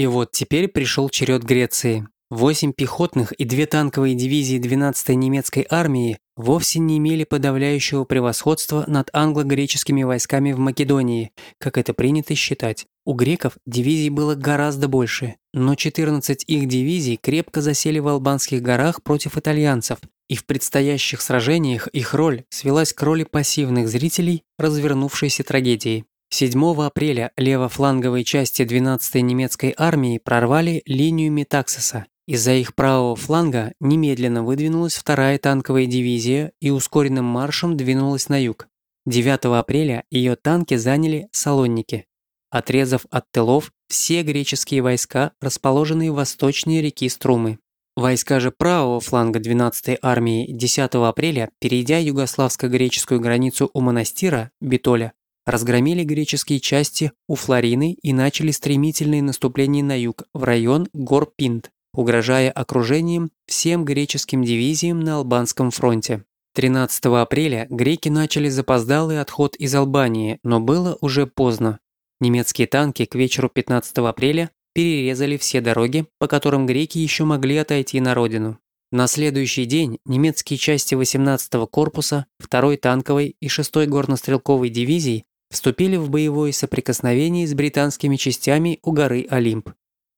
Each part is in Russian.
И вот теперь пришел черед Греции. Восемь пехотных и две танковые дивизии 12-й немецкой армии вовсе не имели подавляющего превосходства над англо-греческими войсками в Македонии, как это принято считать. У греков дивизий было гораздо больше, но 14 их дивизий крепко засели в Албанских горах против итальянцев, и в предстоящих сражениях их роль свелась к роли пассивных зрителей развернувшейся трагедии. 7 апреля левофланговые части 12-й немецкой армии прорвали линию Метаксиса. Из-за их правого фланга немедленно выдвинулась вторая танковая дивизия и ускоренным маршем двинулась на юг. 9 апреля ее танки заняли Салонники, отрезав от тылов все греческие войска, расположенные восточнее реки Струмы. Войска же правого фланга 12-й армии 10 апреля, перейдя югославско-греческую границу у монастира Битоля, разгромили греческие части у Флорины и начали стремительные наступления на юг в район гор Пинт, угрожая окружением всем греческим дивизиям на Албанском фронте. 13 апреля греки начали запоздалый отход из Албании, но было уже поздно. Немецкие танки к вечеру 15 апреля перерезали все дороги, по которым греки еще могли отойти на родину. На следующий день немецкие части 18-го корпуса, 2-й танковой и 6-й горнострелковой дивизий вступили в боевое соприкосновение с британскими частями у горы Олимп.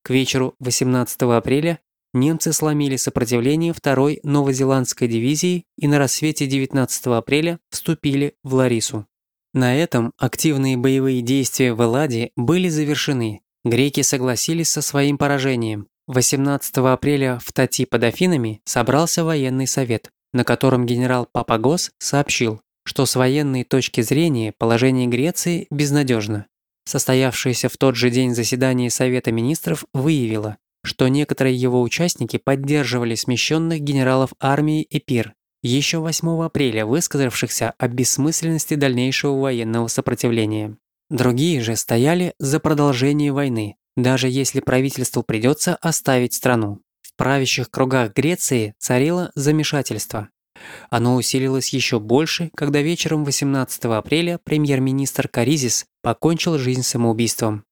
К вечеру 18 апреля немцы сломили сопротивление 2-й новозеландской дивизии и на рассвете 19 апреля вступили в Ларису. На этом активные боевые действия в Элладе были завершены. Греки согласились со своим поражением. 18 апреля в Тати под Афинами собрался военный совет, на котором генерал Папагос сообщил, что с военной точки зрения положение Греции безнадежно. Состоявшееся в тот же день заседание Совета министров выявило, что некоторые его участники поддерживали смещенных генералов армии Эпир, еще 8 апреля высказавшихся о бессмысленности дальнейшего военного сопротивления. Другие же стояли за продолжение войны, даже если правительству придется оставить страну. В правящих кругах Греции царило замешательство. Оно усилилось еще больше, когда вечером 18 апреля премьер-министр Каризис покончил жизнь самоубийством.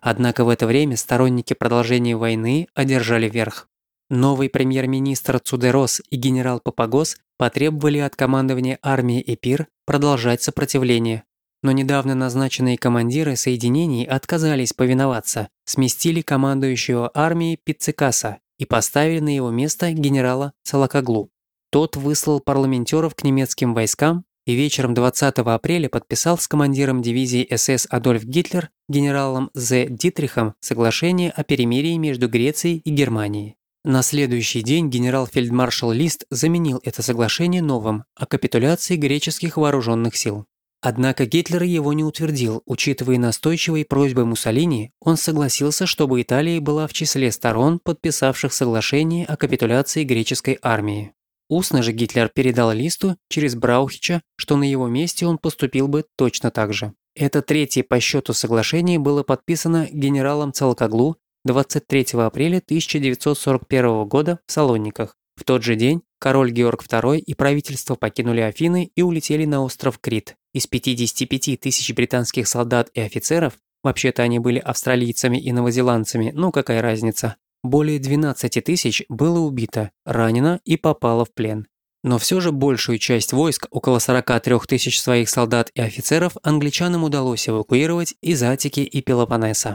Однако в это время сторонники продолжения войны одержали верх. Новый премьер-министр Цудерос и генерал Папагос потребовали от командования армии Эпир продолжать сопротивление. Но недавно назначенные командиры соединений отказались повиноваться, сместили командующего армией Питсикаса и поставили на его место генерала Цолакоглу. Тот выслал парламентеров к немецким войскам и вечером 20 апреля подписал с командиром дивизии СС Адольф Гитлер, генералом З. Дитрихом, соглашение о перемирии между Грецией и Германией. На следующий день генерал-фельдмаршал Лист заменил это соглашение новым о капитуляции греческих вооруженных сил. Однако Гитлер его не утвердил, учитывая настойчивые просьбы Муссолини, он согласился, чтобы Италия была в числе сторон, подписавших соглашение о капитуляции греческой армии. Устно же Гитлер передал Листу через Браухича, что на его месте он поступил бы точно так же. Это третье по счету соглашение было подписано генералом Целкоглу 23 апреля 1941 года в Салониках. В тот же день король Георг II и правительство покинули Афины и улетели на остров Крит. Из 55 тысяч британских солдат и офицеров, вообще-то они были австралийцами и новозеландцами, ну какая разница, более 12 тысяч было убито, ранено и попало в плен. Но все же большую часть войск, около 43 тысяч своих солдат и офицеров, англичанам удалось эвакуировать из Атики и Пелопоннеса.